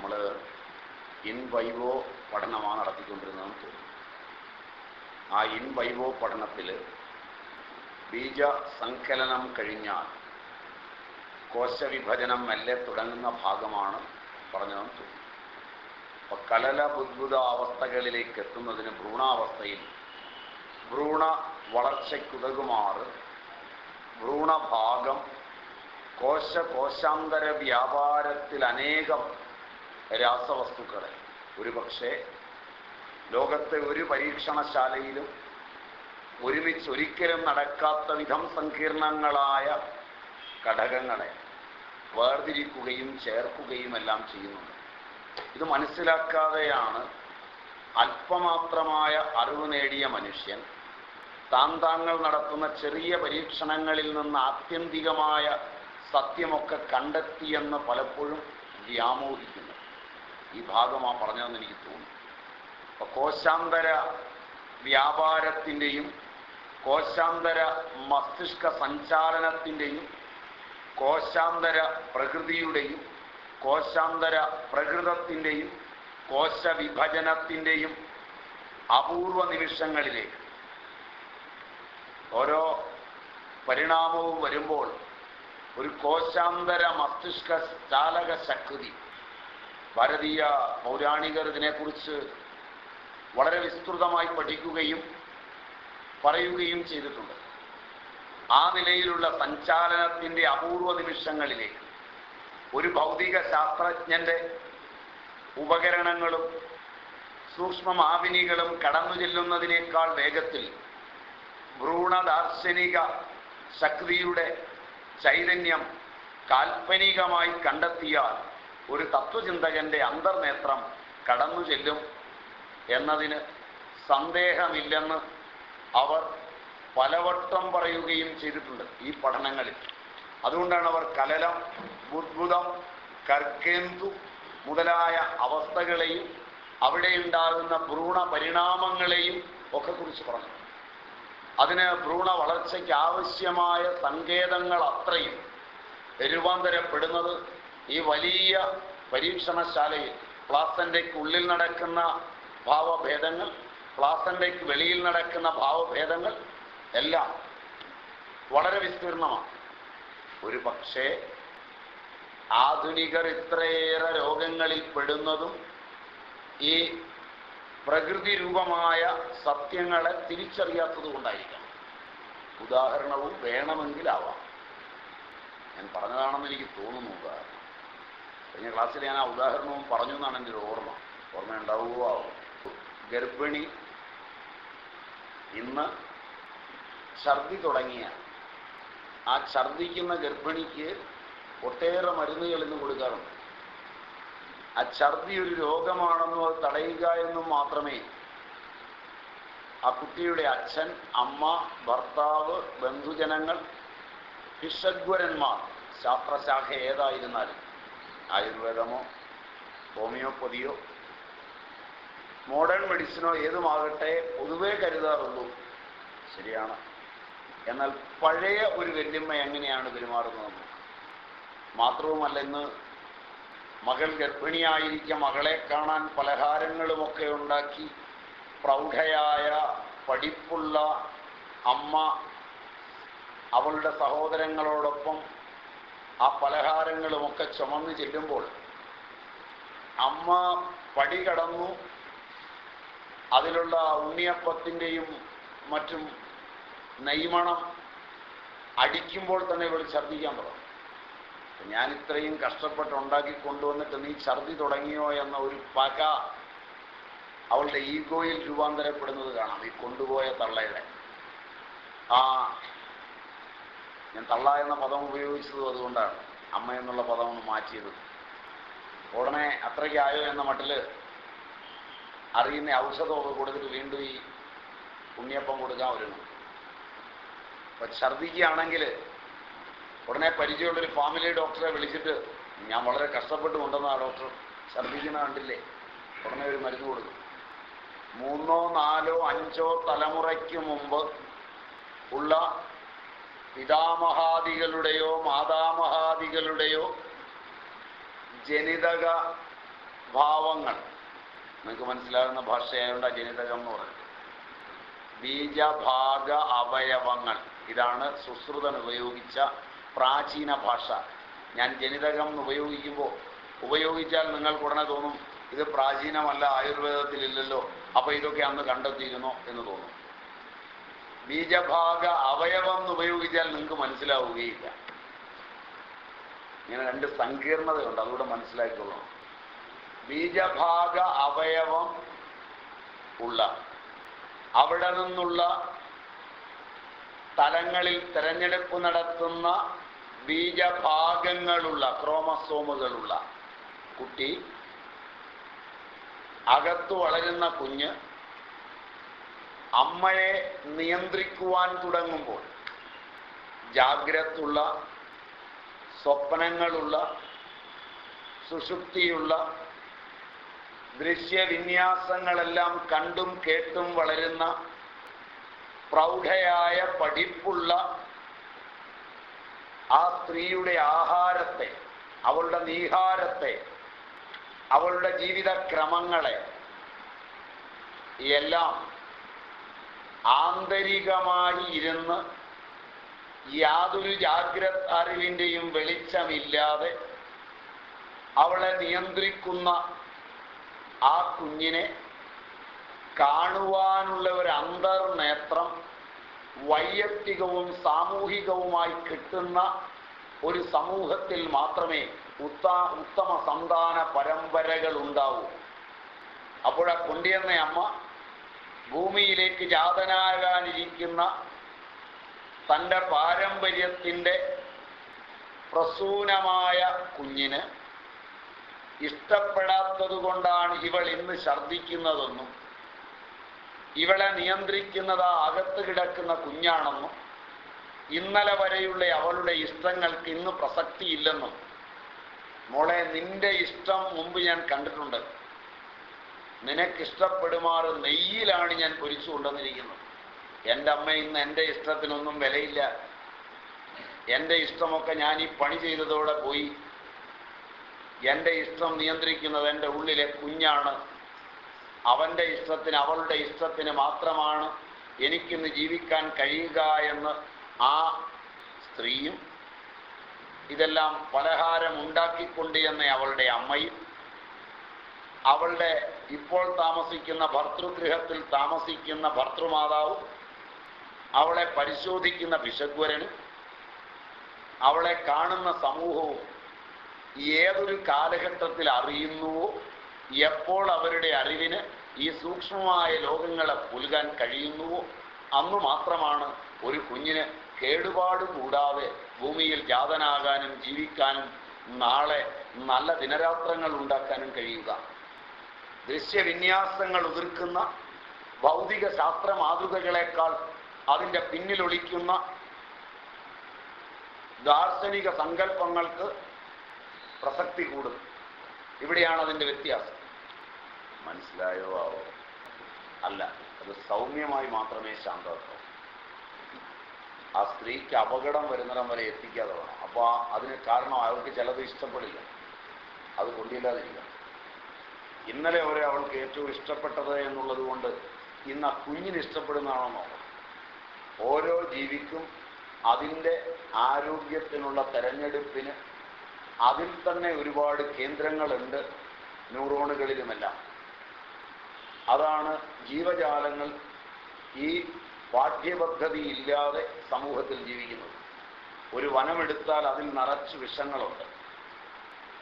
നമ്മൾ in vivo പഠനമാണ് നടത്തിക്കൊണ്ടിരുന്നതെന്ന് തോന്നുന്നു. ആ ഇൻ വൈവോ പഠനത്തിൽ ബീജ സങ്കലനം കഴിഞ്ഞാൽ കോശവിഭജനം മെല്ലെ തുടങ്ങുന്ന ഭാഗമാണ് പറഞ്ഞതെന്ന് തോന്നുന്നു. അപ്പൊ കലല ബുദ്ഭുത അവസ്ഥകളിലേക്ക് എത്തുന്നതിന് ഭ്രൂണാവസ്ഥയിൽ ഭ്രൂണ വളർച്ചയ്ക്കുതകുമാറ് ഭ്രൂണഭാഗം കോശ കോശാന്തര വ്യാപാരത്തിൽ അനേകം രാസവസ്തുക്കളെ. ഒരു പക്ഷേ ലോകത്തെ ഒരു പരീക്ഷണശാലയിലും ഒരുമിച്ച് ഒരിക്കലും നടക്കാത്ത വിധം സങ്കീർണങ്ങളായ ഘടകങ്ങളെ വേർതിരിക്കുകയും ചേർക്കുകയും എല്ലാം ചെയ്യുന്നുണ്ട്. ഇത് മനസ്സിലാക്കാതെയാണ് അല്പമാത്രമായ അറിവ് നേടിയ മനുഷ്യൻ താൻ താങ്കൾ നടത്തുന്ന ചെറിയ പരീക്ഷണങ്ങളിൽ നിന്ന് ആത്യന്തികമായ സത്യമൊക്കെ കണ്ടെത്തിയെന്ന് പലപ്പോഴും വ്യാമോഹിക്കുന്നു. ഈ ഭാഗമാണ് പറഞ്ഞതെന്ന് എനിക്ക് തോന്നി അപ്പൊ കോശാന്തര വ്യാപാരത്തിന്റെയും കോശാന്തര മസ്തിഷ്ക സഞ്ചാലനത്തിന്റെയും കോശാന്തര പ്രകൃതിയുടെയും കോശാന്തര പ്രകൃതത്തിന്റെയും കോശവിഭജനത്തിന്റെയും അപൂർവ നിമിഷങ്ങളിലേക്ക് ഓരോ പരിണാമവും വരുമ്പോൾ ഒരു കോശാന്തര മസ്തിഷ്ക ചാലക ശക്തി ഭാരതീയ പൗരാണികർ ഇതിനെക്കുറിച്ച് വളരെ വിസ്തൃതമായി പഠിക്കുകയും പറയുകയും ചെയ്തിട്ടുണ്ട്. ആ നിലയിലുള്ള സഞ്ചാലനത്തിന്റെ അപൂർവ നിമിഷങ്ങളിലേക്ക് ഒരു ഭൗതിക ശാസ്ത്രജ്ഞന്റെ ഉപകരണങ്ങളും സൂക്ഷ്മമാവിനികളും കടന്നു ചെല്ലുന്നതിനേക്കാൾ വേഗത്തിൽ ഭ്രൂണദാർശനിക ശക്തിയുടെ ചൈതന്യം കാൽപ്പനികമായി കണ്ടെത്തിയാൽ ഒരു തത്വചിന്തകന്റെ അന്തർനേത്രം കടന്നു ചെല്ലും എന്നതിന് സന്ദേഹമില്ലെന്ന് അവർ പലവട്ടം പറയുകയും ചെയ്തിട്ടുണ്ട് ഈ പഠനങ്ങളിൽ. അതുകൊണ്ടാണ് അവർ കലലം ബുദ്ഭുതം കർക്കേന്തു മുതലായ അവസ്ഥകളെയും അവിടെ ഉണ്ടാകുന്ന ഭ്രൂണ പരിണാമങ്ങളെയും ഒക്കെ കുറിച്ച് പറഞ്ഞു. അതിന് ഭ്രൂണ വളർച്ചയ്ക്ക് ആവശ്യമായ സങ്കേതങ്ങൾ അത്രയും രൂപാന്തരപ്പെടുന്നത് ഈ വലിയ പരീക്ഷണശാലയിൽ പ്ലാസന്റയ്ക്കുള്ളിൽ നടക്കുന്ന ഭാവഭേദങ്ങൾ പ്ലാസന്റയ്ക്ക് വെളിയിൽ നടക്കുന്ന ഭാവഭേദങ്ങൾ എല്ലാം വളരെ വിസ്തീർണമാണ്. ഒരു പക്ഷേ ആധുനികർ ഇത്രയേറെ രോഗങ്ങളിൽ പെടുന്നതും ഈ പ്രകൃതി രൂപമായ സത്യങ്ങളെ തിരിച്ചറിയാത്തത് കൊണ്ടായിരിക്കണം ഉദാഹരണവും വേണമെങ്കിലാവാം. ഞാൻ പറഞ്ഞതാണെന്ന് എനിക്ക് തോന്നുന്നു ഉദാഹരണം. കഴിഞ്ഞ ക്ലാസ്സിൽ ഞാൻ ആ ഉദാഹരണവും പറഞ്ഞു എന്നാണ് എന്റെ ഒരു ഓർമ്മ. ഓർമ്മ ഉണ്ടാവുകയോ ആവും. ഗർഭിണി ഇന്ന് ഛർദി തുടങ്ങിയ ആ ഛർദിക്കുന്ന ഗർഭിണിക്ക് ഒട്ടേറെ മരുന്നുകൾ ഇന്ന് കൊടുക്കാറുണ്ട്. ആ ഛർദി ഒരു രോഗമാണെന്നും അത് തടയുക എന്നും മാത്രമേ ആ കുട്ടിയുടെ അച്ഛൻ അമ്മ ഭർത്താവ് ബന്ധുജനങ്ങൾ ഭിഷഗ്വരന്മാർ ശാസ്ത്രശാഖ ഏതായിരുന്നാലും ആയുർവേദമോ ഹോമിയോപ്പതിയോ മോഡേൺ മെഡിസിനോ ഏതുമാകട്ടെ പൊതുവേ കരുതാറുള്ളൂ. ശരിയാണ്. എന്നാൽ പഴയ ഒരു വല്യമ്മ എങ്ങനെയാണ് പെരുമാറുന്നത്? മാത്രവുമല്ല ഇന്ന് മകൾ ഗർഭിണിയായിരിക്കെ മകളെ കാണാൻ പലഹാരങ്ങളുമൊക്കെ ഉണ്ടാക്കി പ്രൗഢയായ പഠിപ്പുള്ള അമ്മ അവളുടെ സഹോദരങ്ങളോടൊപ്പം ആ പലഹാരങ്ങളുമൊക്കെ ചുമന്ന് ചെല്ലുമ്പോൾ അമ്മ പടി കടന്നു. അതിലുള്ള ഉണ്ണിയപ്പത്തിന്റെയും മറ്റും നെയ്മണം അടിക്കുമ്പോൾ തന്നെ ഇവൾ ഛർദ്ദിക്കാൻ തുടങ്ങും. ഞാൻ ഇത്രയും കഷ്ടപ്പെട്ട് ഉണ്ടാക്കി കൊണ്ടുവന്നിട്ട് നീ ഛർദി തുടങ്ങിയോ എന്ന ഒരു പക അവളുടെ ഈഗോയിൽ രൂപാന്തരപ്പെടുന്നത് കാണാം. ഈ കൊണ്ടുപോയ തള്ളയുടെ. ആ ഞാൻ തള്ള എന്ന പദം ഉപയോഗിച്ചതും അതുകൊണ്ടാണ്. അമ്മ എന്നുള്ള പദം ഒന്ന് മാറ്റിയത്. ഉടനെ അത്രയ്ക്കായോ എന്ന മട്ടിൽ അറിയുന്ന ഔഷധമൊക്കെ കൊടുത്തിട്ട് വീണ്ടും ഈ ഉണ്ണിയപ്പം കൊടുക്കാൻ ഒരുങ്ങും. അപ്പൊ ഛർദിക്കുകയാണെങ്കിൽ ഉടനെ പരിചയമുള്ളൊരു ഫാമിലി ഡോക്ടറെ വിളിച്ചിട്ട് ഞാൻ വളരെ കഷ്ടപ്പെട്ട് കൊണ്ടുവന്ന ആ ഡോക്ടർ ഛർദിക്കുന്ന കണ്ടില്ലേ? ഉടനെ ഒരു മരുന്ന് കൊടുക്കും. മൂന്നോ നാലോ അഞ്ചോ തലമുറയ്ക്ക് മുമ്പ് ഉള്ള പിതാമഹാദികളുടെയോ മാതാമഹാദികളുടെയോ ജനിതക ഭാവങ്ങൾ. നിങ്ങൾക്ക് മനസ്സിലാകുന്ന ഭാഷയായതുകൊണ്ട് ജനിതകം എന്ന് പറയുന്നത്. ബീജഭാഗ അവയവങ്ങൾ. ഇതാണ് സുശ്രുതൻ ഉപയോഗിച്ച പ്രാചീന ഭാഷ. ഞാൻ ജനിതകം എന്ന് ഉപയോഗിക്കുമ്പോൾ ഉപയോഗിച്ചാൽ നിങ്ങൾക്ക് ഉടനെ തോന്നും ഇത് പ്രാചീനമല്ല ആയുർവേദത്തിലില്ലല്ലോ. അപ്പോൾ ഇതൊക്കെ അന്ന് കണ്ടെത്തിയിരുന്നോ എന്ന് തോന്നും. ബീജഭാഗ അവയവം എന്ന് ഉപയോഗിച്ചാൽ നിങ്ങൾക്ക് മനസ്സിലാവുകയില്ല. ഇങ്ങനെ രണ്ട് സങ്കീർണതയുണ്ട് അതുകൂടെ മനസ്സിലാക്കിക്കൊള്ളണം ബീജഭാഗ അവയവം ഉള്ള അവിടെ നിന്നുള്ള തലങ്ങളിൽ തെരഞ്ഞെടുപ്പ് നടത്തുന്ന ബീജഭാഗങ്ങളുള്ള ക്രോമസോമുകളുള്ള കുട്ടി അകത്തു വളരുന്ന കുഞ്ഞ് അമ്മയെ നിയന്ത്രിക്കുവാൻ തുടങ്ങുമ്പോൾ ജാഗ്രതുള്ള സ്വപ്നങ്ങളുള്ള സുഷുപ്തിയുള്ള ദൃശ്യവിന്യാസങ്ങളെല്ലാം കണ്ടും കേട്ടും വളരുന്ന പ്രൗഢയായ പഠിപ്പുള്ള ആ സ്ത്രീയുടെ ആഹാരത്തെ അവളുടെ നീഹാരത്തെ അവളുടെ ജീവിതക്രമങ്ങളെ എല്ലാം ആന്തരികമായി ഇരുന്ന് യാതൊരു ജാഗ്രത അറിവിന്റെയും വെളിച്ചമില്ലാതെ അവളെ നിയന്ത്രിക്കുന്ന ആ കുഞ്ഞിനെ കാണുവാനുള്ള ഒരു അന്തർനേത്രം വൈയക്തികവും സാമൂഹികവുമായി കിട്ടുന്ന ഒരു സമൂഹത്തിൽ മാത്രമേ ഉത്ത ഉത്തമ സന്താന പരമ്പരകൾ ഉണ്ടാവൂ അപ്പോഴാ കൊണ്ടിയെന്ന അമ്മ ഭൂമിയിലേക്ക് ജാതനാകാനിരിക്കുന്ന തന്റെ പാരമ്പര്യത്തിന്റെ പ്രസൂനമായ കുഞ്ഞിന് ഇഷ്ടപ്പെടാത്തത് കൊണ്ടാണ് ഇവൾ ഇന്ന് ഛർദ്ദിക്കുന്നതെന്നും ഇവളെ നിയന്ത്രിക്കുന്നത് ആ അകത്ത് കിടക്കുന്ന കുഞ്ഞാണെന്നും ഇന്നലെ വരെയുള്ള അവളുടെ ഇഷ്ടങ്ങൾക്ക് ഇന്ന് പ്രസക്തിയില്ലെന്നും. മോളെ നിന്റെ ഇഷ്ടം മുമ്പ് ഞാൻ കണ്ടിട്ടുണ്ട്. നിനക്കിഷ്ടപ്പെടുമാറ് നെയ്യിലാണ് ഞാൻ പൊരിച്ചു കൊണ്ടുവന്നിരിക്കുന്നത് എന്റെ അമ്മ ഇന്ന് എന്റെ ഇഷ്ടത്തിനൊന്നും വിലയില്ല. എന്റെ ഇഷ്ടമൊക്കെ ഞാൻ ഈ പണി ചെയ്തതോടെ പോയി. എന്റെ ഇഷ്ടം നിയന്ത്രിക്കുന്നത് എന്റെ ഉള്ളിലെ കുഞ്ഞാണ്. അവന്റെ ഇഷ്ടത്തിന് അവളുടെ ഇഷ്ടത്തിന് മാത്രമാണ് എനിക്കിന്ന് ജീവിക്കാൻ കഴിയുക എന്ന് ആ സ്ത്രീയും ഇതെല്ലാം പലഹാരം ഉണ്ടാക്കിക്കൊണ്ട് എന്ന അവളുടെ അമ്മയും അവളുടെ ഇപ്പോൾ താമസിക്കുന്ന ഭർത്തൃഗൃഹത്തിൽ താമസിക്കുന്ന ഭർത്തൃമാതാവും അവളെ പരിശോധിക്കുന്ന വിശഗ്വരനും അവളെ കാണുന്ന സമൂഹവും ഏതൊരു കാലഘട്ടത്തിൽ അറിയുന്നുവോ എപ്പോൾ അവരുടെ അറിവിന് ഈ സൂക്ഷ്മമായ ലോകങ്ങളെ പുൽകാൻ കഴിയുന്നുവോ അന്നു മാത്രമാണ് ഒരു കുഞ്ഞിന് കേടുപാട് കൂടാതെ ഭൂമിയിൽ ജാതനാകാനും ജീവിക്കാനും നാളെ നല്ല ദിനരാത്രങ്ങൾ ഉണ്ടാക്കാനും കഴിയുക. ദൃശ്യവിന്യാസങ്ങൾ ഉതിർക്കുന്ന ഭൗതിക ശാസ്ത്ര മാതൃകകളെക്കാൾ അതിന്റെ പിന്നിലൊളിക്കുന്ന ദാർശനിക സങ്കല്പങ്ങൾക്ക് പ്രസക്തി കൂടും. ഇവിടെയാണ് അതിന്റെ വ്യത്യാസം. മനസ്സിലായോ? ആവോ അല്ല അത് സൗമ്യമായി മാത്രമേ ശാന്തമാക്കൂ. ആ സ്ത്രീക്ക് അപകടം വരുന്നിടം വരെ എത്തിക്കാതെ വേണം. അപ്പോൾ അതിന് കാരണം അവർക്ക് ചിലത് ഇഷ്ടപ്പെടില്ല. അത് കൊണ്ടില്ലാതിരിക്കണം ഇന്നലെ വരെ അവൾക്ക് ഏറ്റവും ഇഷ്ടപ്പെട്ടത് എന്നുള്ളത് കൊണ്ട് ഇന്ന് ആ കുഞ്ഞിന് ഇഷ്ടപ്പെടുന്നതാണോ നോക്കണം ഓരോ ജീവിക്കും അതിന്റെ ആരോഗ്യത്തിനുള്ള തെരഞ്ഞെടുപ്പിന് അതിൽ തന്നെ ഒരുപാട് കേന്ദ്രങ്ങളുണ്ട് ന്യൂറോണുകളിലുമെല്ലാം. അതാണ് ജീവജാലങ്ങൾ ഈ പാഠ്യപദ്ധതി ഇല്ലാതെ സമൂഹത്തിൽ ജീവിക്കുന്നത്. ഒരു വനമെടുത്താൽ അതിൽ നിറച്ച് വിഷങ്ങളുണ്ട്.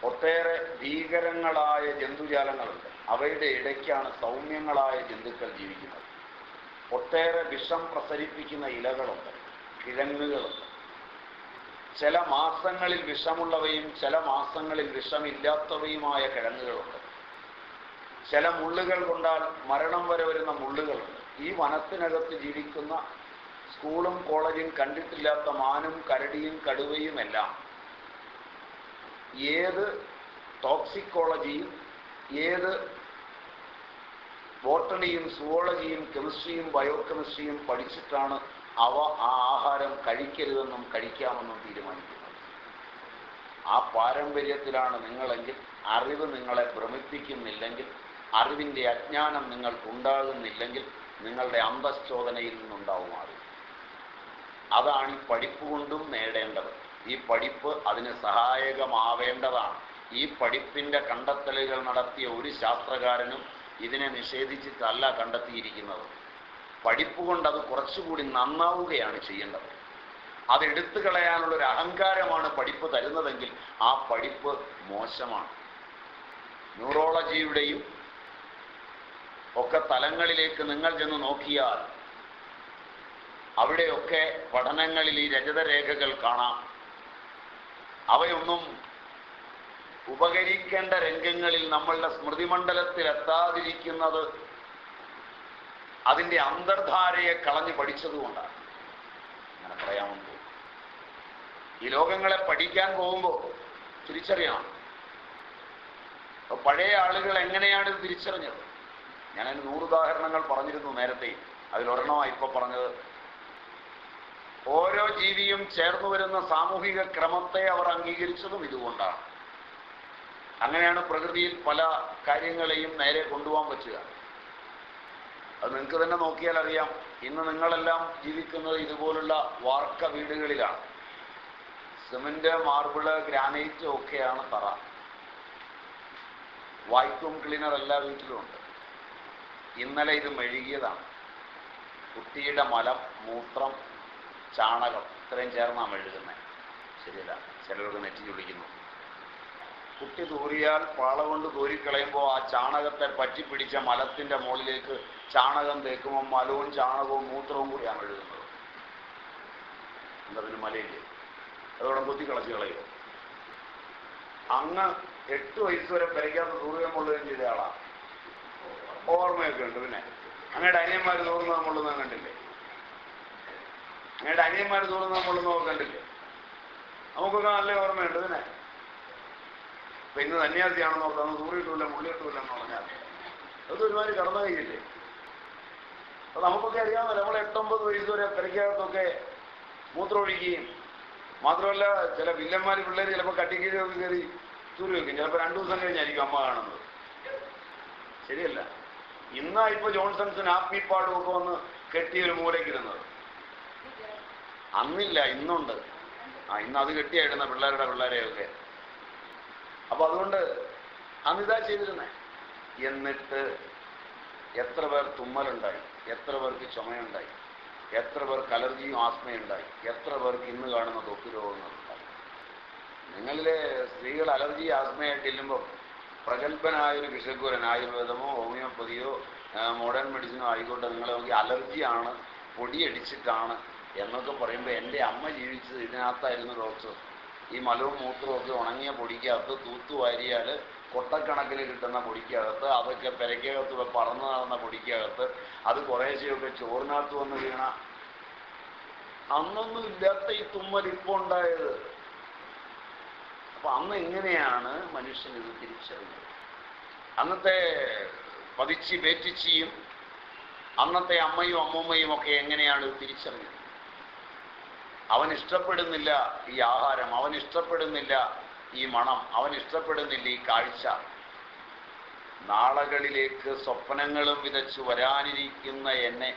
ഒട്ടേറെ ഭീകരങ്ങളായ ജന്തുജാലങ്ങളുണ്ട്. അവയുടെ ഇടയ്ക്കാണ് സൗമ്യങ്ങളായ ജന്തുക്കൾ ജീവിക്കുന്നത്. ഒട്ടേറെ വിഷം പ്രസരിപ്പിക്കുന്ന ഇലകളുണ്ട് കിഴങ്ങുകളുണ്ട്. ചില മാസങ്ങളിൽ വിഷമുള്ളവയും ചില മാസങ്ങളിൽ വിഷമില്ലാത്തവയുമായ കിഴങ്ങുകളുണ്ട്. ചില മുള്ളുകൾ കൊണ്ടാൽ മരണം വരെ വരുന്ന മുള്ളുകളുണ്ട്. ഈ വനത്തിനകത്ത് ജീവിക്കുന്ന സ്കൂളും കോളേജും കണ്ടിട്ടില്ലാത്ത മാനും കരടിയും കടുവയും എല്ലാം ഏത് ടോക്സിക്കോളജിയും ഏത് ബോട്ടണിയും സുവോളജിയും കെമിസ്ട്രിയും ബയോകെമിസ്ട്രിയും പഠിച്ചിട്ടാണ് അവ ആ ആഹാരം കഴിക്കരുതെന്നും കഴിക്കാമെന്നും തീരുമാനിക്കുന്നത്. ആ പാരമ്പര്യത്തിലാണ് നിങ്ങളെങ്കിൽ അറിവ് നിങ്ങളെ ഭ്രമിപ്പിക്കുന്നില്ലെങ്കിൽ അറിവിന്റെ അജ്ഞാനം നിങ്ങൾക്കുണ്ടാകുന്നില്ലെങ്കിൽ നിങ്ങളുടെ അന്തശ്ചോദനയിൽ നിന്നുണ്ടാവും അറിവ്. അതാണ് ഈ പഠിപ്പ് കൊണ്ടും നേടേണ്ടത്. ഈ പഠിപ്പ് അതിന് സഹായകമാവേണ്ടതാണ്. ഈ പഠിപ്പിന്റെ കണ്ടെത്തലുകൾ നടത്തിയ ഒരു ശാസ്ത്രകാരനും ഇതിനെ നിഷേധിച്ചിട്ടല്ല കണ്ടെത്തിയിരിക്കുന്നത്. പഠിപ്പ് കൊണ്ട് അത് കുറച്ചുകൂടി നന്നാവുകയാണ് ചെയ്യേണ്ടത്. അത് എടുത്തു കളയാനുള്ള അഹങ്കാരമാണ് പഠിപ്പ് തരുന്നതെങ്കിൽ ആ പഠിപ്പ് മോശമാണ്. ന്യൂറോളജിയുടെയും ഒക്കെ തലങ്ങളിലേക്ക് നിങ്ങൾ ചെന്ന് നോക്കിയാൽ അവിടെയൊക്കെ പഠനങ്ങളിൽ ഈ രജതരേഖകൾ കാണാം. അവയൊന്നും ഉപകരിക്കേണ്ട രംഗങ്ങളിൽ നമ്മളുടെ സ്മൃതിമണ്ഡലത്തിൽ എത്താതിരിക്കുന്നത് അതിന്റെ അന്തർധാരയെ കളഞ്ഞു പഠിച്ചതുകൊണ്ടാണ്. അങ്ങനെ തോന്നുന്നു. ഈ ലോകങ്ങളെ പഠിക്കാൻ പോകുമ്പോൾ തിരിച്ചറിയണം. പഴയ ആളുകൾ എങ്ങനെയാണ് ഇത് തിരിച്ചറിഞ്ഞത്? ഞാൻ അതിന് നൂറുദാഹരണങ്ങൾ പറഞ്ഞിരുന്നു നേരത്തെ. അതിലൊരെണ്ണമാണ് ഇപ്പൊ പറഞ്ഞത്. ഓരോ ജീവിയും ചേർന്നു വരുന്ന സാമൂഹിക ക്രമത്തെ അവർ അംഗീകരിച്ചതും ഇതുകൊണ്ടാണ്. അങ്ങനെയാണ് പ്രകൃതിയിൽ പല കാര്യങ്ങളെയും നേരെ കൊണ്ടുപോകാൻ പറ്റുക. അത് നിങ്ങൾക്ക് തന്നെ നോക്കിയാൽ അറിയാം. ഇന്ന് നിങ്ങളെല്ലാം ജീവിക്കുന്നത് ഇതുപോലുള്ള വാർക്ക വീടുകളിലാണ്. സിമന്റ് മാർബിൾ ഗ്രാനൈറ്റ് ഒക്കെയാണ് തറ. വൈക്കും ക്ലീനർ എല്ലാ വീട്ടിലും ഉണ്ട്. ഇന്നലെ ഇത് മെഴുകിയതാണ്. കുട്ടിയുടെ മലം മൂത്രം ചാണകം. ഇത്രയും ചേർന്നാണ് മെഴുകുന്നത് ശരിയല്ല ചിലർക്ക് നെറ്റി ചുളിക്കുന്നു. കുട്ടി തൂറിയാൽ പാള കൊണ്ട് തൂരിക്കളയുമ്പോൾ ആ ചാണകത്തെ പറ്റി പിടിച്ച മലത്തിന്റെ മുകളിലേക്ക് ചാണകം തേക്കുമ്പോൾ മലവും ചാണകവും മൂത്രവും കൂടിയാണ് എഴുതുന്നത്. എന്താ പിന്നെ മലയില്ലേ? അതോടെ കുത്തി കളച്ച് കളയുമോ അങ്ങ് എട്ട് വയസ്സ് വരെ പെരയ്ക്കാത്ത തൂറുകയും കൊള്ളുകയും ചെയ്ത ആളാ. ഓർമ്മയൊക്കെ ഉണ്ട് പിന്നെ. അങ്ങയുടെ അനിയന്മാർ തൂറുന്നത് നമ്മളുന്നത് കണ്ടില്ലേ? അങ്ങയുടെ അനിയന്മാർ തോന്നുന്ന നമ്മളൊന്നും നോക്കണ്ടില്ല നമുക്കൊക്കെ നല്ല ഓർമ്മയുണ്ട് അതിനെ അപ്പൊ ഇന്ന് സന്യാസിയാണെന്ന് ഓർത്ത് അന്ന് തൂറിയിട്ടില്ല മുള്ളിയിട്ടില്ല എന്ന് പറഞ്ഞാൽ അത് ഒരുമാതിരി കടന്നു കഴിയില്ലേ അപ്പൊ നമുക്കൊക്കെ അറിയാമല്ലോ നമ്മൾ എട്ടൊമ്പത് വയസ്സ് വരെ പെരയ്ക്കകത്തൊക്കെ മൂത്രമൊഴിക്കുകയും മാത്രമല്ല ചില വില്ലന്മാർ പിള്ളേർ ചിലപ്പോൾ കട്ടിക്കീഴൊക്കെ കയറി തൂരി വെക്കും. ചിലപ്പോൾ രണ്ടു ദിവസം കഴിഞ്ഞായിരിക്കും അമ്മ കാണുന്നത്. ശരിയല്ല. ഇന്നാ ഇപ്പൊ ജോൺസൺസിന് ആപ്പി പാടും ഒക്കെ വന്ന് കെട്ടി ഒരു മൂലക്കിരുന്നത് അന്നില്ല ഇന്നുണ്ട്. ആ ഇന്ന് അത് കെട്ടിയായിരുന്ന പിള്ളേരുടെ പിള്ളേരെയൊക്കെ. അപ്പൊ അതുകൊണ്ട് അന്നിതാ ചെയ്തിരുന്നേ. എന്നിട്ട് എത്ര പേർ തുമ്മലുണ്ടായി എത്ര പേർക്ക് ചുമയുണ്ടായി എത്ര പേർക്ക് അലർജിയും ആസ്മയുണ്ടായി എത്ര പേർക്ക് ഇന്ന് കാണുന്ന തൊക്കു രോഗങ്ങളുണ്ടായി നിങ്ങളിലെ സ്ത്രീകൾ അലർജി ആസ്മയായിട്ട് ഇല്ലുമ്പോൾ പ്രഗത്ഭനായൊരു വിഷക്കുരൻ ആയുർവേദമോ ഹോമിയോപ്പതിയോ മോഡേൺ മെഡിസിനോ ആയിക്കോട്ടെ നിങ്ങളെ നോക്കി അലർജിയാണ് പൊടിയടിച്ചിട്ടാണ് എന്നൊക്കെ പറയുമ്പോൾ എന്റെ അമ്മ ജീവിച്ചത് ഇതിനകത്തായിരുന്നു ഡോക്ടർ. ഈ മലവും മൂത്രവും ഒക്കെ ഉണങ്ങിയ പൊടിക്കകത്ത് തൂത്തുവാരിയാൽ കൊട്ടക്കണക്കിന് കിട്ടുന്ന പൊടിക്കകത്ത് അതൊക്കെ പെരക്കകത്ത് പറന്നു നടന്ന പൊടിക്കകത്ത് അത് കുറേശ്ശെയൊക്കെ ചോറിനകത്ത് വന്ന് വീണ. അന്നൊന്നും ഇല്ലാത്ത ഈ തുമ്മൽ ഇപ്പോൾ ഉണ്ടായത്. അപ്പൊ അന്ന് എങ്ങനെയാണ് മനുഷ്യൻ ഇത് തിരിച്ചറിഞ്ഞത്? അന്നത്തെ പതിച്ചി പേറ്റിച്ചിയും അന്നത്തെ അമ്മയും അമ്മൂമ്മയും ഒക്കെ എങ്ങനെയാണ് ഇത് തിരിച്ചറിഞ്ഞത്? അവൻ ഇഷ്ടപ്പെടുന്നില്ല ഈ ആഹാരം അവൻ ഇഷ്ടപ്പെടുന്നില്ല ഈ മണം അവൻ ഇഷ്ടപ്പെടുന്നില്ല ഈ കാഴ്ച. നാളകളിലേക്ക് സ്വപ്നങ്ങളും വിതച്ചു വരാനിരിക്കുന്ന എന്നെ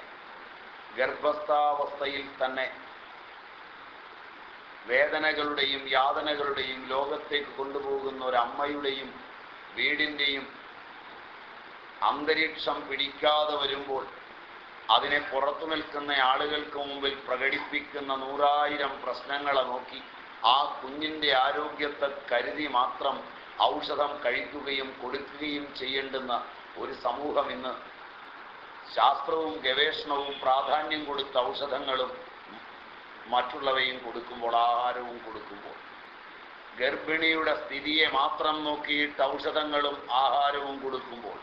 ഗർഭസ്ഥാവസ്ഥയിൽ തന്നെ വേദനകളുടെയും യാതനകളുടെയും ലോകത്തേക്ക് കൊണ്ടുപോകുന്ന ഒരു അമ്മയുടെയും വീടിന്റെയും അന്തരീക്ഷം പിടിക്കാതെ വരുമ്പോൾ അതിനെ പുറത്തു നിൽക്കുന്ന ആളുകൾക്ക് മുമ്പിൽ പ്രകടിപ്പിക്കുന്ന നൂറായിരം പ്രശ്നങ്ങളെ നോക്കി ആ കുഞ്ഞിന്റെ ആരോഗ്യത്തെ കരുതി മാത്രം ഔഷധം കഴിക്കുകയും കൊടുക്കുകയും ചെയ്യേണ്ടുന്ന ഒരു സമൂഹം ഇന്ന് ശാസ്ത്രവും ഗവേഷണവും പ്രാധാന്യം കൊടുത്ത ഔഷധങ്ങളും മറ്റുള്ളവയും കൊടുക്കുമ്പോൾ ആഹാരവും കൊടുക്കുമ്പോൾ. ഗർഭിണിയുടെ സ്ഥിതിയെ മാത്രം നോക്കിയിട്ട് ഔഷധങ്ങളും ആഹാരവും കൊടുക്കുമ്പോൾ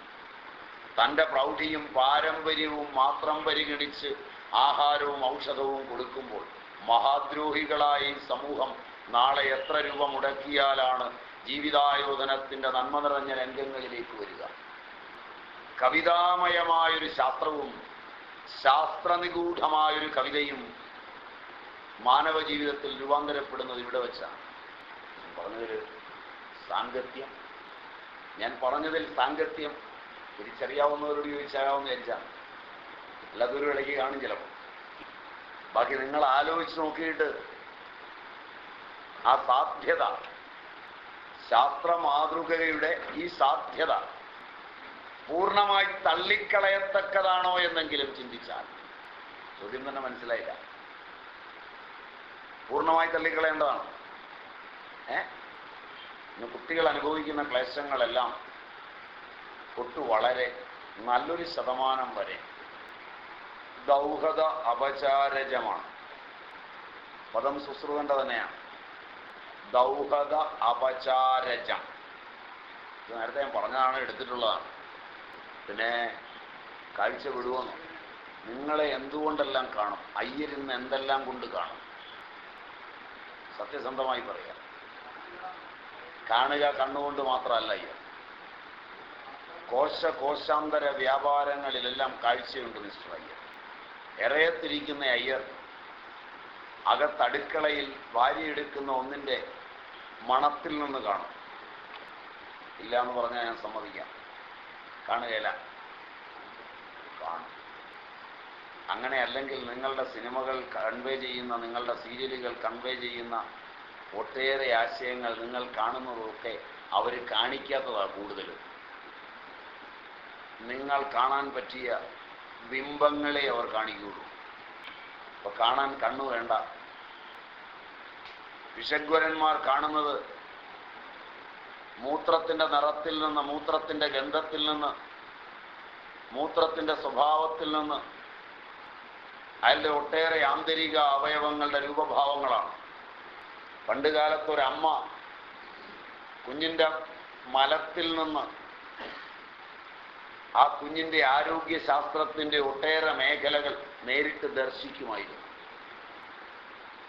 തന്റെ പ്രൗഢിയും പാരമ്പര്യവും മാത്രം പരിഗണിച്ച് ആഹാരവും ഔഷധവും കൊടുക്കുമ്പോൾ മഹാദ്രോഹികളായി സമൂഹം നാളെ എത്ര രൂപ മുടക്കിയാലാണ് ജീവിതായോധനത്തിന്റെ നന്മ നിറഞ്ഞ രംഗങ്ങളിലേക്ക് വരിക. കവിതാമയമായൊരു ശാസ്ത്രവും ശാസ്ത്രനിഗൂഢമായൊരു കവിതയും മാനവ ജീവിതത്തിൽ രൂപാന്തരപ്പെടുന്നത് ഇവിടെ വെച്ചാണ്. പറഞ്ഞതിൽ സാങ്കത്യം. ഞാൻ പറഞ്ഞതിൽ സാങ്കത്യം. തിരിച്ചറിയാവുന്നവരോട് ചോദിച്ചാകാവുന്ന വിചാരിച്ചാണ് അല്ലാതൊരു ഇടയ്ക്ക് കാണും ചിലപ്പോൾ. ബാക്കി നിങ്ങൾ ആലോചിച്ച് നോക്കിയിട്ട് ആ സാധ്യത ശാസ്ത്ര മാതൃകയുടെ ഈ സാധ്യത പൂർണമായി തള്ളിക്കളയത്തക്കതാണോ എന്നെങ്കിലും ചിന്തിച്ചാൽ ചോദ്യം തന്നെ മനസ്സിലായില്ല. പൂർണമായി തള്ളിക്കളയേണ്ടതാണ്. ഏ? കുട്ടികൾ അനുഭവിക്കുന്ന ക്ലേശങ്ങളെല്ലാം ഒട്ടു വളരെ നല്ലൊരു ശതമാനം വരെ ദൗഹത അപചാരജമാണ്. പദം ശുശ്രൂഷന്റെ തന്നെയാണ്. ദൗഹത അപചാരജം. ഇത് നേരത്തെ ഞാൻ പറഞ്ഞതാണ് എടുത്തിട്ടുള്ളതാണ്. പിന്നെ കാഴ്ച വിടുവെന്ന്. നിങ്ങളെ എന്തുകൊണ്ടെല്ലാം കാണും? അയ്യരിന്ന് എന്തെല്ലാം കൊണ്ട് കാണും? സത്യസന്ധമായി പറയാം. കാണുക കണ്ണുകൊണ്ട് മാത്രമല്ല അയ്യർ. കോശ കോശാന്തര വ്യാപാരങ്ങളിലെല്ലാം കാഴ്ചയുണ്ട് മിസ്റ്റർ അയ്യർ. എറയത്തിരിക്കുന്ന അയ്യർ അകത്തടുക്കളയിൽ വാരിയെടുക്കുന്ന ഒന്നിന്റെ മണത്തിൽ നിന്ന് കാണും. ഇല്ല എന്ന് പറഞ്ഞാൽ ഞാൻ സമ്മതിക്കാം. കാണുകയില്ല. കാണും. അങ്ങനെ അല്ലെങ്കിൽ നിങ്ങളുടെ സിനിമകൾ കൺവേ ചെയ്യുന്ന നിങ്ങളുടെ സീരിയലുകൾ കൺവേ ചെയ്യുന്ന ഒട്ടേറെ ആശയങ്ങൾ നിങ്ങൾ കാണുന്നതൊക്കെ അവർ കാണിക്കാത്തതാണ് കൂടുതലും. നിങ്ങൾ കാണാൻ പറ്റിയ ബിംബങ്ങളെ അവർ കാണിക്കുകയുള്ളൂ അപ്പൊ കാണാൻ കണ്ണു വേണ്ട. വിഷഗ്വരന്മാർ കാണുന്നത് മൂത്രത്തിന്റെ നിറത്തിൽ നിന്ന് മൂത്രത്തിന്റെ ഗന്ധത്തിൽ നിന്ന് മൂത്രത്തിന്റെ സ്വഭാവത്തിൽ നിന്ന് അതിന്റെ ഒട്ടേറെ ആന്തരിക അവയവങ്ങളുടെ രൂപഭാവങ്ങളാണ്. പണ്ടുകാലത്ത് ഒരമ്മ കുഞ്ഞിന്റെ മലത്തിൽ നിന്ന് ആ കുഞ്ഞിന്റെ ആരോഗ്യശാസ്ത്രത്തിന്റെ ഒട്ടേറെ മേഖലകൾ നേരിട്ട് ദർശിക്കുമായിരുന്നു.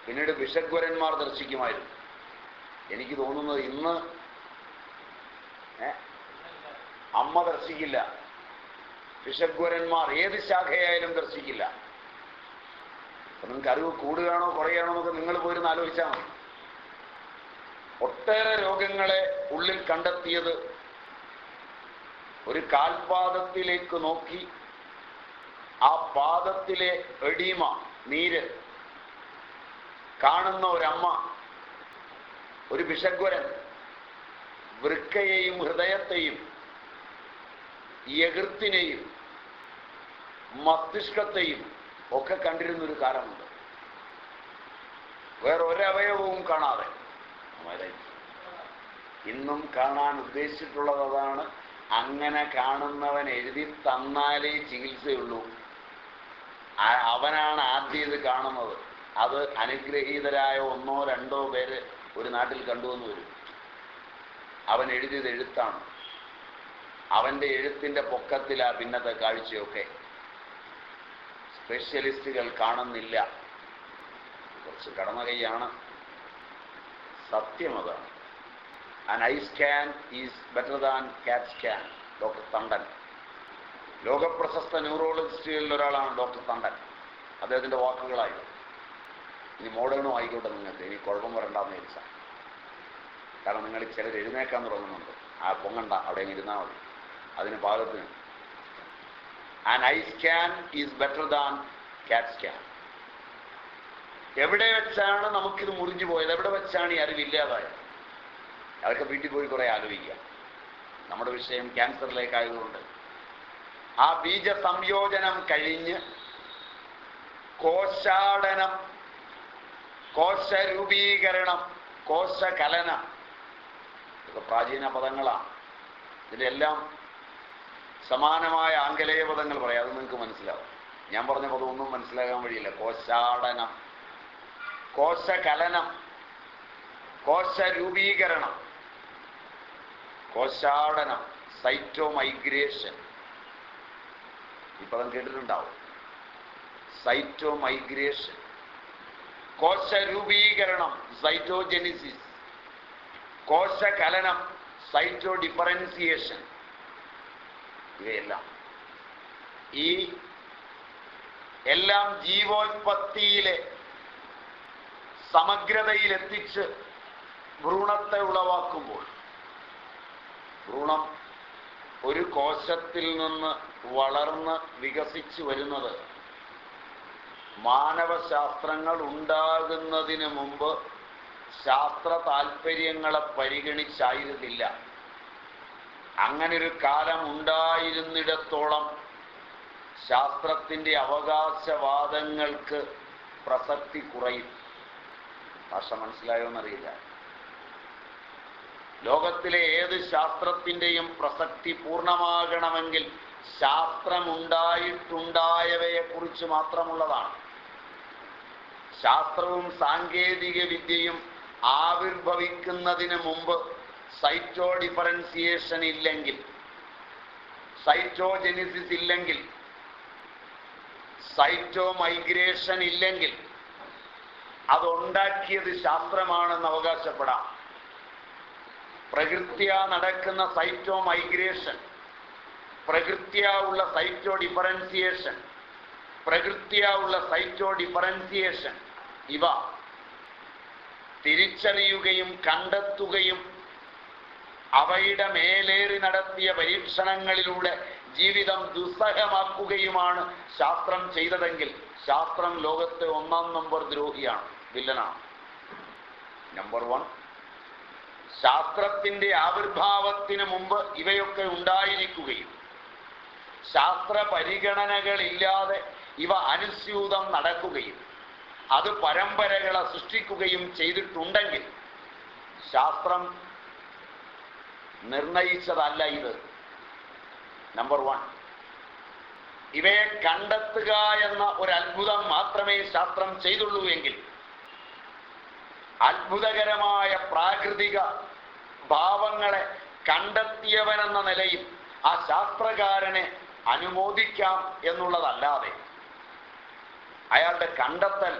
പിന്നീട് വിഷഗ്വരന്മാർ ദർശിക്കുമായിരുന്നു. എനിക്ക് തോന്നുന്നത് ഇന്ന് അമ്മ ദർശിക്കില്ല. വിഷഗ്വരന്മാർ ഏത് ശാഖയായാലും ദർശിക്കില്ല. നിങ്ങൾക്ക് അറിവ് കൂടുകയാണോ കുറയുകയാണോ എന്നൊക്കെ നിങ്ങൾ പോയിരുന്ന് ആലോചിച്ചാൽ മതി. ഒട്ടേറെ രോഗങ്ങളെ ഉള്ളിൽ കണ്ടെത്തിയത് ഒരു കാൽപാദത്തിലേക്ക് നോക്കി. ആ പാദത്തിലെ എടീമ നീര്. കാണുന്ന ഒരമ്മ ഒരു വിഷഗ്വരൻ വൃക്കയെയും ഹൃദയത്തെയും യകൃത്തിനെയും മസ്തിഷ്കത്തെയും ഒക്കെ കണ്ടിരുന്നൊരു കാലമുണ്ട്. വേറെ ഒരവയവവും കാണാതെ. ഇന്നും കാണാൻ ഉദ്ദേശിച്ചിട്ടുള്ളത് അതാണ് അങ്ങനെ കാണുന്നവൻ എഴുതി തന്നാലേ ചികിത്സയുള്ളൂ. അവനാണ് ആദ്യം ഇത് കാണുന്നത്. അത് അനുഗ്രഹീതരായ ഒന്നോ രണ്ടോ പേര് ഒരു നാട്ടിൽ കണ്ടുവന്ന് വരും. അവൻ എഴുതിയത് എഴുത്താണ്. അവന്റെ എഴുത്തിന്റെ പൊക്കത്തിലാ പിന്നത്തെ കാഴ്ചയൊക്കെ. സ്പെഷ്യലിസ്റ്റുകൾ കാണുന്നില്ല. കുറച്ച് കടന്ന കൈയാണ് സത്യം അതാണ്. An eye scan is better than cat scan doctor Tandon ലോകപ്രശസ്ത ന്യൂറോളജിസ്റ്റുകളിൽ ഒരാളാണ് ഡോക്ടർ തണ്ടൻ അദ്ദേഹത്തിന്റെ വാക്കുകളായി. ഇനി മോഡേണും ആയിക്കോട്ടെ നിങ്ങൾക്ക്. ഇനി കുഴപ്പം വരണ്ടെന്ന് വിചാരിച്ചാൽ കാരണം നിങ്ങൾ ചിലർ എഴുന്നേക്കാൻ തുടങ്ങുന്നുണ്ട്. ആ പൊങ്ങണ്ട അവിടെ ഇരുന്നാൽ മതി. അതിന് പാകത്തിന്. An eye scan is better than cat scan എവിടെ വെച്ചാണ് നമുക്കിത് മുറിഞ്ഞു പോയത്? എവിടെ വെച്ചാണ് ഈ അറിവില്ലാതായത് അതൊക്കെ വീട്ടിൽ പോയി കുറെ ആലോചിക്കുക. നമ്മുടെ വിഷയം ക്യാൻസറിലേക്കായതുകൊണ്ട്. ആ ബീജ സംയോജനം കഴിഞ്ഞ് കോശാടനം കോശരൂപീകരണം കോശകലനം ഇതൊക്കെ പ്രാചീന പദങ്ങളാണ് ഇതിലെല്ലാം സമാനമായ ആംഗലേയ പദങ്ങൾ പറയാം. അത് നിങ്ങൾക്ക് മനസ്സിലാവും. ഞാൻ പറഞ്ഞ പദം ഒന്നും മനസ്സിലാകാൻ വഴിയില്ല. കോശാടനം കോശകലനം കോശരൂപീകരണം. കോശാടനം സൈറ്റോ മൈഗ്രേഷൻ ഈ കേട്ടിട്ടുണ്ടാവും. സൈറ്റോ മൈഗ്രേഷൻ കോശരൂപീകരണം സൈറ്റോജെനിസിസ്. കോശകലനം സൈറ്റോ ഡിഫറൻസിയേഷൻ ഇവയെല്ലാം. ഈ എല്ലാം ജീവോത്പത്തിയിലെ സമഗ്രതയിലെത്തിച്ച് ഭ്രൂണത്തെ ഉളവാക്കുമ്പോൾ ഭ്രൂണം ഒരു കോശത്തിൽ നിന്ന് വളർന്ന് വികസിച്ചു വരുന്നത്. മാനവശാസ്ത്രങ്ങൾ ഉണ്ടാകുന്നതിന് മുമ്പ് ശാസ്ത്ര താല്പര്യങ്ങളെ പരിഗണിച്ചായിരുന്നില്ല. അങ്ങനൊരു കാലം ഉണ്ടായിരുന്നിടത്തോളം ശാസ്ത്രത്തിന്റെ അവകാശവാദങ്ങൾക്ക് പ്രസക്തി കുറയും. ഭാഷ മനസ്സിലായോ എന്നറിയില്ല. ലോകത്തിലെ ഏത് ശാസ്ത്രത്തിന്റെയും പ്രസക്തി പൂർണമാകണമെങ്കിൽ ശാസ്ത്രമുണ്ടായിട്ടുണ്ടായവയെക്കുറിച്ച് മാത്രമുള്ളതാണ്. ശാസ്ത്രവും സാങ്കേതിക വിദ്യയും ആവിർഭവിക്കുന്നതിന് മുമ്പ് സൈറ്റോ ഡിഫറൻസിയേഷൻ ഇല്ലെങ്കിൽ സൈറ്റോജെനിസിസ് ഇല്ലെങ്കിൽ സൈറ്റോ മൈഗ്രേഷൻ ഇല്ലെങ്കിൽ അതുണ്ടാക്കിയത് ശാസ്ത്രമാണെന്ന് അവകാശപ്പെടാം. പ്രകൃത്യ നടക്കുന്ന സൈറ്റോ മൈഗ്രേഷൻ. പ്രകൃത്യ ഉള്ള സൈറ്റോ ഡിഫറൻസിയേഷൻ. പ്രകൃത്യ ഉള്ള സൈറ്റോ ഡിഫറൻസിയേഷൻ. ഇവ തിരിച്ചറിയുകയും കണ്ടെത്തുകയും അവയുടെ മേലേറി നടത്തിയ പരീക്ഷണങ്ങളിലൂടെ ജീവിതം ദുസ്സഹമാക്കുകയുമാണ് ശാസ്ത്രം ചെയ്തതെങ്കിൽ ശാസ്ത്രം ലോകത്തെ ഒന്നാം നമ്പർ ദ്രോഹിയാണ് വില്ലനാണ്. നമ്പർ വൺ ശാസ്ത്രത്തിന്റെ ആവിർഭാവത്തിന് മുമ്പ് ഇവയൊക്കെ ഉണ്ടായിരിക്കുകയും ശാസ്ത്ര പരിഗണനകളില്ലാതെ ഇവ അനുസ്യൂതം നടക്കുകയും അത് പരമ്പരകളെ സൃഷ്ടിക്കുകയും ചെയ്തിട്ടുണ്ടെങ്കിൽ ശാസ്ത്രം നിർണയിച്ചതല്ല ഇത്. നമ്പർ വൺ ഇവയെ കണ്ടെത്തുക എന്ന ഒരു അത്ഭുതം മാത്രമേ ശാസ്ത്രം ചെയ്തുള്ളൂ എങ്കിൽ അത്ഭുതകരമായ പ്രാകൃതിക ഭാവങ്ങളെ കണ്ടെത്തിയവനെന്ന നിലയിൽ ആ ശാസ്ത്രകാരനെ അനുമോദിക്കാം എന്നുള്ളതല്ലാതെ അയാളുടെ കണ്ടെത്തൽ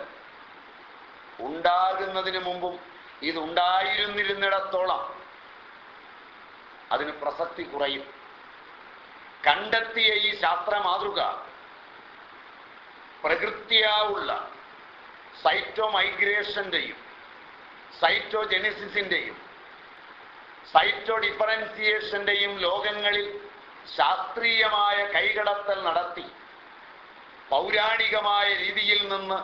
ഉണ്ടാകുന്നതിന് മുമ്പും ഇതുണ്ടായിരുന്നിരുന്നിടത്തോളം അതിന് പ്രസക്തി കുറയും. കണ്ടെത്തിയ ഈ ശാസ്ത്ര മാതൃക പ്രകൃത്യാവുള്ള സൈറ്റോ മൈഗ്രേഷന്റെയും സൈറ്റോ ജെനിസിസിന്റെയും സൈറ്റോ ഡിഫറൻസിയേഷന്റെയും ലോകങ്ങളിൽ ശാസ്ത്രീയമായ കൈകടത്തൽ നടത്തി പൗരാണികമായ രീതിയിൽ നിന്ന്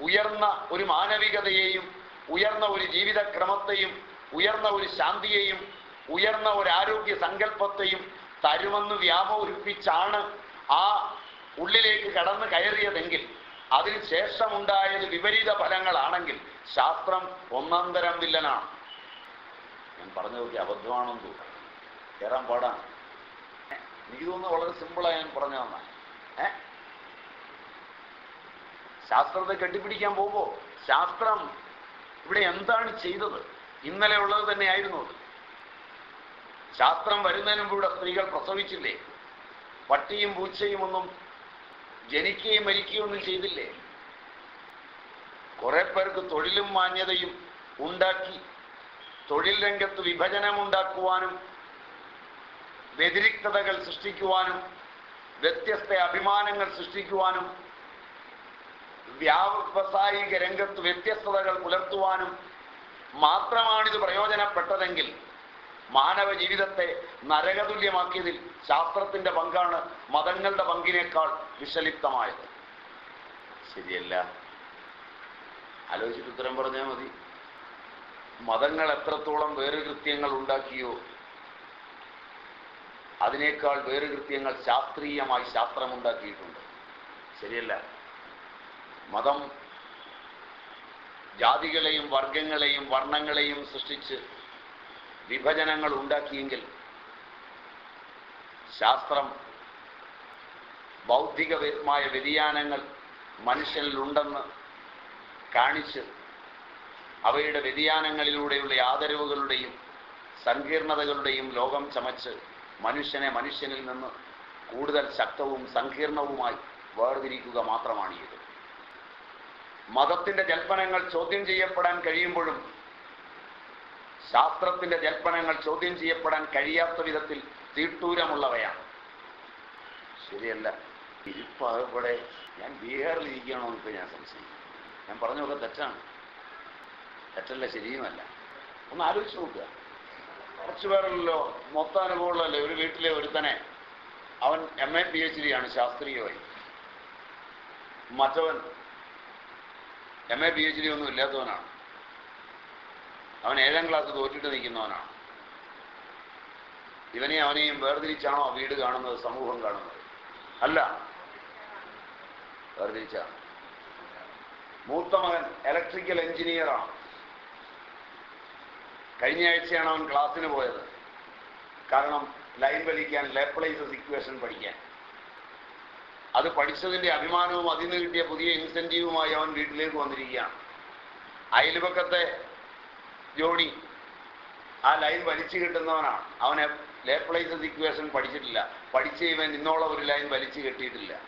ഉയർന്ന ഒരു മാനവികതയെയും ഉയർന്ന ഒരു ജീവിതക്രമത്തെയും ഉയർന്ന ഒരു ശാന്തിയെയും ഉയർന്ന ഒരു ആരോഗ്യ സങ്കല്പത്തെയും തരുമെന്ന് വ്യാമോഹിപ്പിച്ചാണ് ആ ഉള്ളിലേക്ക് കടന്നു കയറിയതെങ്കിൽ അതിന് ശേഷമുണ്ടായത് വിപരീത ഫലങ്ങളാണെങ്കിൽ ശാസ്ത്രം ഒന്നാം തരം വില്ലനാണ്. ഞാൻ പറഞ്ഞു നോക്കി അബദ്ധമാണെന്ന് തോന്നുന്നു. കയറാൻ പാടാണ്. എനിക്ക് തോന്നുന്നു വളരെ സിമ്പിളായി ഞാൻ പറഞ്ഞു തന്ന. ശാസ്ത്രത്തെ കെട്ടിപ്പിടിക്കാൻ പോകുമ്പോൾ ശാസ്ത്രം ഇവിടെ എന്താണ് ചെയ്തത്? ഇന്നലെ ഉള്ളത് തന്നെയായിരുന്നു അത്. ശാസ്ത്രം വരുന്നതിന് മുമ്പ് ഇവിടെ സ്ത്രീകൾ പ്രസവിച്ചില്ലേ? പട്ടിയും പൂച്ചയും ഒന്നും ജനിക്കുകയും മരിക്കുകയും ഒന്നും ചെയ്തില്ലേ? കുറെ പേർക്ക് തൊഴിലും മാന്യതയും ഉണ്ടാക്കി തൊഴിൽ രംഗത്ത് വിഭജനം ഉണ്ടാക്കുവാനും വ്യതിരിക്തതകൾ സൃഷ്ടിക്കുവാനും വ്യത്യസ്ത അഭിമാനങ്ങൾ സൃഷ്ടിക്കുവാനും വ്യാവസായിക രംഗത്ത് വ്യത്യസ്തതകൾ പുലർത്തുവാനും മാത്രമാണിത് പ്രയോജനപ്പെട്ടതെങ്കിൽ മാനവ ജീവിതത്തെ നരകതുല്യമാക്കിയതിൽ ശാസ്ത്രത്തിന്റെ പങ്കാണ് മതങ്ങളുടെ പങ്കിനേക്കാൾ വിഷലിപ്തമായത്. ശരിയല്ല. ആലോചിച്ചിട്ട് ഉത്തരം പറഞ്ഞാൽ മതി. മതങ്ങൾ എത്രത്തോളം വേറെ കൃത്യങ്ങൾ ഉണ്ടാക്കിയോ അതിനേക്കാൾ വേറെ കൃത്യങ്ങൾ ശാസ്ത്രീയമായി ശാസ്ത്രമുണ്ടാക്കിയിട്ടുണ്ട്. ശരിയല്ല. മതം ജാതികളെയും വർഗങ്ങളെയും വർണങ്ങളെയും സൃഷ്ടിച്ച് വിഭജനങ്ങൾ ഉണ്ടാക്കിയെങ്കിൽ ശാസ്ത്രം ബൗദ്ധികമായ വ്യതിയാനങ്ങൾ മനുഷ്യനിലുണ്ടെന്ന് കാണിച്ച് അവയുടെ വ്യതിയാനങ്ങളിലൂടെയുള്ള ആദരവുകളുടെയും സങ്കീർണതകളുടെയും ലോകം ചമച്ച് മനുഷ്യനെ മനുഷ്യനിൽ നിന്ന് കൂടുതൽ ശക്തവും സങ്കീർണവുമായി വേർതിരിക്കുക മാത്രമാണ് ഇത് മതത്തിന്റെ ജൽപ്പനങ്ങൾ ചോദ്യം ചെയ്യപ്പെടാൻ കഴിയുമ്പോഴും ശാസ്ത്രത്തിന്റെ ജൽപ്പനങ്ങൾ ചോദ്യം ചെയ്യപ്പെടാൻ കഴിയാത്ത വിധത്തിൽ തീട്ടൂരമുള്ളവയാണ്. ശരിയല്ല. ഇരിപ്പാകപ്പെടെ ഞാൻ ബീഹാറിൽ ഇരിക്കുകയാണോ ഇപ്പൊ ഞാൻ സംശയിക്കും ഞാൻ പറഞ്ഞൊക്കെ തെറ്റാണ്. തെറ്റല്ല ശരിയുമല്ല. ഒന്ന് ആലോചിച്ച് നോക്കുക. കുറച്ചു പേരല്ലോ മൊത്തം അനുഭവമുള്ളല്ലേ ഒരു വീട്ടിലെ ഒരുത്തനെ അവൻ M A P H D ആണ് ശാസ്ത്രീയമായി മറ്റവൻ M A P H D ഒന്നും ഇല്ലാത്തവനാണ്. അവൻ ഏഴാം ക്ലാസ് തോറ്റിട്ട് നിൽക്കുന്നവനാണ്. ഇവനെ അവനെയും വേർതിരിച്ചാണോ വീട് കാണുന്നത് സമൂഹം കാണുന്നത്? അല്ല. വേർതിരിച്ച. മൂത്ത മകൻ ഇലക്ട്രിക്കൽ എഞ്ചിനീയറാണ് കഴിഞ്ഞ ആഴ്ചയാണ് അവൻ ക്ലാസ്സിന് പോയത്. കാരണം ലൈൻ വലിക്കാൻ ലേപ്ലൈസസ് ഇക്വേഷൻ പഠിക്കാൻ. അത് പഠിച്ചതിന്റെ അഭിമാനവും അതിൽ നിന്ന് കിട്ടിയ പുതിയ ഇൻസെന്റീവുമായി അവൻ വീട്ടിലേക്ക് വന്നിരിക്കുകയാണ്. അയൽപക്കത്തെ ജോഡി ആ ലൈൻ വലിച്ചു കിട്ടുന്നവനാണ്. അവനെ ലേപ്ലൈസസ് ഇക്വേഷൻ പഠിച്ചിട്ടില്ല. പഠിച്ച് ഇവൻ ഇന്നോളം ഒരു ലൈൻ വലിച്ചു കെട്ടിയിട്ടില്ല.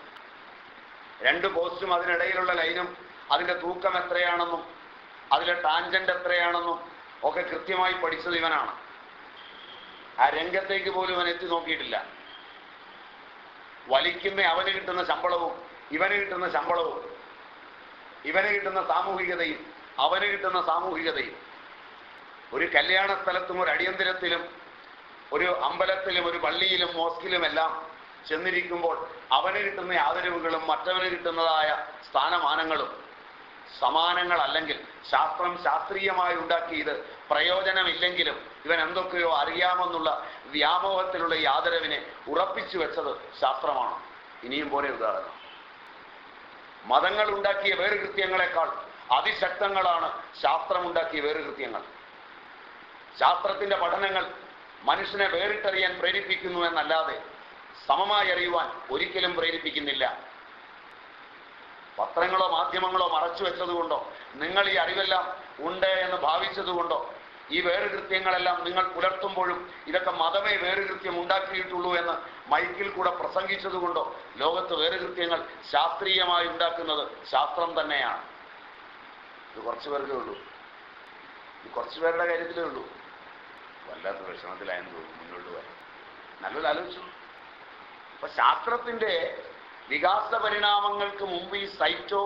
രണ്ട് പോസ്റ്റും അതിനിടയിലുള്ള ലൈനും അതിന്റെ തൂക്കം എത്രയാണെന്നും അതിലെ ടാൻജന്റ് എത്രയാണെന്നും ഒക്കെ കൃത്യമായി പഠിച്ചത് ഇവനാണ്. ആ രംഗത്തേക്ക് പോലും അവൻ എത്തി നോക്കിയിട്ടില്ല. വലിക്കുന്ന അവന് കിട്ടുന്ന ശമ്പളവും ഇവന് കിട്ടുന്ന ശമ്പളവും ഇവന് കിട്ടുന്ന സാമൂഹികതയും അവന് കിട്ടുന്ന സാമൂഹികതയും ഒരു കല്യാണ സ്ഥലത്തും ഒരു അടിയന്തരത്തിലും ഒരു അമ്പലത്തിലും ഒരു പള്ളിയിലും മോസ്കിലുമെല്ലാം ചെന്നിരിക്കുമ്പോൾ അവന് കിട്ടുന്ന ആദരവുകളും മറ്റവന് കിട്ടുന്നതായ സ്ഥാനമാനങ്ങളും സമാനങ്ങളല്ലെങ്കിൽ ശാസ്ത്രം ശാസ്ത്രീയമായി ഉണ്ടാക്കിയത് പ്രയോജനമില്ലെങ്കിലും ഇവൻ എന്തൊക്കെയോ അറിയാമെന്നുള്ള വ്യാമോഹത്തിലുള്ള ഈ ആദരവിനെ ഉറപ്പിച്ചു വെച്ചത് ശാസ്ത്രമാണ്. ഇനിയും പോലെ ഉദാഹരണം. മതങ്ങൾ ഉണ്ടാക്കിയ വേറുകൃത്യങ്ങളെക്കാൾ അതിശക്തങ്ങളാണ് ശാസ്ത്രമുണ്ടാക്കിയ വേറുകൃത്യങ്ങൾ. ശാസ്ത്രത്തിന്റെ പഠനങ്ങൾ മനുഷ്യനെ വേറിട്ടറിയാൻ പ്രേരിപ്പിക്കുന്നു എന്നല്ലാതെ സമമായി അറിയുവാൻ ഒരിക്കലും പ്രേരിപ്പിക്കുന്നില്ല. പത്രങ്ങളോ മാധ്യമങ്ങളോ മറച്ചു വെച്ചതുകൊണ്ടോ നിങ്ങൾ ഈ അറിവെല്ലാം ഉണ്ട് എന്ന് ഭാവിച്ചതുകൊണ്ടോ ഈ വേറുകൃത്യങ്ങളെല്ലാം നിങ്ങൾ പുലർത്തുമ്പോഴും ഇതൊക്കെ മതമേ വേറുകൃത്യം ഉണ്ടാക്കിയിട്ടുള്ളൂ എന്ന് മൈക്കിൽ കൂടെ പ്രസംഗിച്ചതുകൊണ്ടോ ലോകത്ത് വേറുകൃത്യങ്ങൾ ശാസ്ത്രീയമായി ഉണ്ടാക്കുന്നത് ശാസ്ത്രം തന്നെയാണ്. ഇത് കുറച്ചു പേർക്കേ ഉള്ളൂ. ഇത് കുറച്ചു പേരുടെ കാര്യത്തിലേ ഉള്ളൂ. വല്ലാത്ത വിഷമത്തിലായെന്ന് തോന്നുന്നു മുന്നോട്ട് വരാം നല്ലൊരു ആലോചിച്ചു അപ്പൊ ശാസ്ത്രത്തിന്റെ വികാസ പരിണാമങ്ങൾക്ക് മുമ്പ് ഈ സൈറ്റോ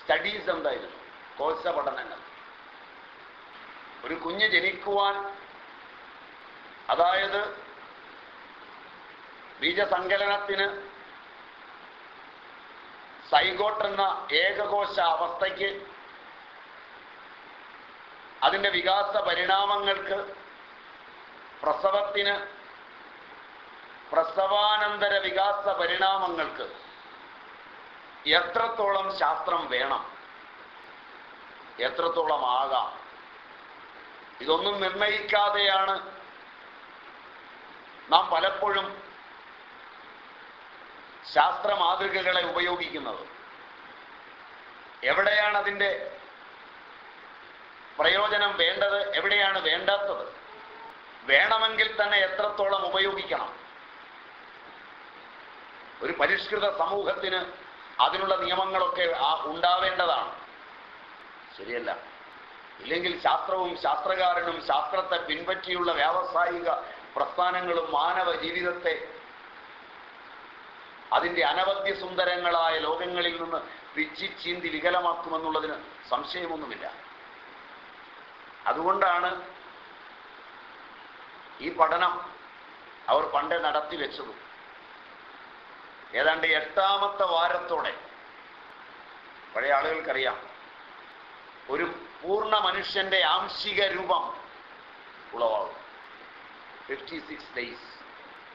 സ്റ്റഡീസ് എന്തായിരുന്നു? കോശ പഠനങ്ങൾ. ഒരു കുഞ്ഞ് ജനിക്കുവാൻ അതായത് ബീജസങ്കലനത്തിന് സൈഗോട്ട് എന്ന ഏകകോശ അവസ്ഥയ്ക്ക് അതിന്റെ വികാസ പരിണാമങ്ങൾക്ക് പ്രസവത്തിന് പ്രസവാനന്തര വികാസ പരിണാമങ്ങൾക്ക് എത്രത്തോളം ശാസ്ത്രം വേണം? എത്രത്തോളം ആകാം ഇതൊന്നും നിർണയിക്കാതെയാണ് നാം പലപ്പോഴും ശാസ്ത്ര മാതൃകകളെ ഉപയോഗിക്കുന്നത്. എവിടെയാണ് അതിന്റെ പ്രയോജനം വേണ്ടത്? എവിടെയാണ് വേണ്ടാത്തത്? വേണമെങ്കിൽ തന്നെ എത്രത്തോളം ഉപയോഗിക്കണം? ഒരു പരിഷ്കൃത സമൂഹത്തിന് അതിനുള്ള നിയമങ്ങളൊക്കെ ആ ഉണ്ടാവേണ്ടതാണ്. ശരിയല്ല. ഇല്ലെങ്കിൽ ശാസ്ത്രവും ശാസ്ത്രകാരനും ശാസ്ത്രത്തെ പിൻപറ്റിയുള്ള വ്യാവസായിക പ്രസ്ഥാനങ്ങളും മാനവ ജീവിതത്തെ അതിന്റെ അനവധ്യ സുന്ദരങ്ങളായ ലോകങ്ങളിൽ നിന്ന് പിച്ചി ചീന്തി വികലമാക്കുമെന്നുള്ളതിന് സംശയമൊന്നുമില്ല. അതുകൊണ്ടാണ് ഈ പഠനം അവർ പണ്ട് നടത്തി വെച്ചതും. ഏതാണ്ട് എട്ടാമത്തെ വാരത്തോടെ പഴയ ആളുകൾക്കറിയാം ഒരു പൂർണ മനുഷ്യന്റെ ആംശിക രൂപം ഉളവാകും. ഫിഫ്റ്റി സിക്സ് ഡേയ്സ്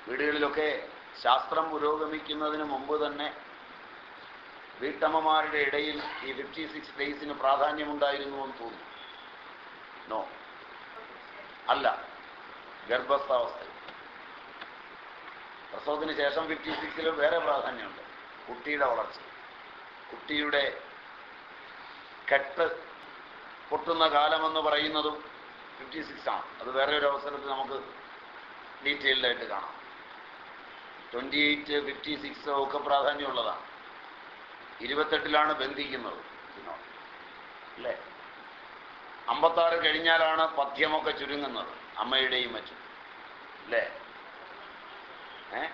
വീടുകളിലൊക്കെ ശാസ്ത്രം പുരോഗമിക്കുന്നതിന് മുമ്പ് തന്നെ വീട്ടമ്മമാരുടെ ഇടയിൽ ഈ ഫിഫ്റ്റി സിക്സ് ഡേയ്സിന് പ്രാധാന്യമുണ്ടായിരുന്നു എന്ന് തോന്നുന്നു. നോ അല്ല. ഗർഭസ്ഥാവസ്ഥ പ്രസവത്തിന് ശേഷം ഫിഫ്റ്റി സിക്സിൽ വേറെ പ്രാധാന്യമുണ്ട്. കുട്ടിയുടെ വളർച്ച. കുട്ടിയുടെ കെട്ട് പൊട്ടുന്ന കാലമെന്ന് പറയുന്നതും ഫിഫ്റ്റി സിക്സ് ആണ് അത് വേറെ ഒരു അവസരത്തിൽ നമുക്ക് ഡീറ്റെയിൽഡായിട്ട് കാണാം. ട്വന്റി എയ്റ്റ് ഫിഫ്റ്റി സിക്സ് ഒക്കെ പ്രാധാന്യമുള്ളതാണ്. ഇരുപത്തെട്ടിലാണ് ബന്ധിക്കുന്നത് അല്ലേ? അമ്പത്താറ് കഴിഞ്ഞാലാണ് പദ്യമൊക്കെ ചുരുങ്ങുന്നത്. അമ്മയുടെയും മറ്റും. അല്ലേ ഏ?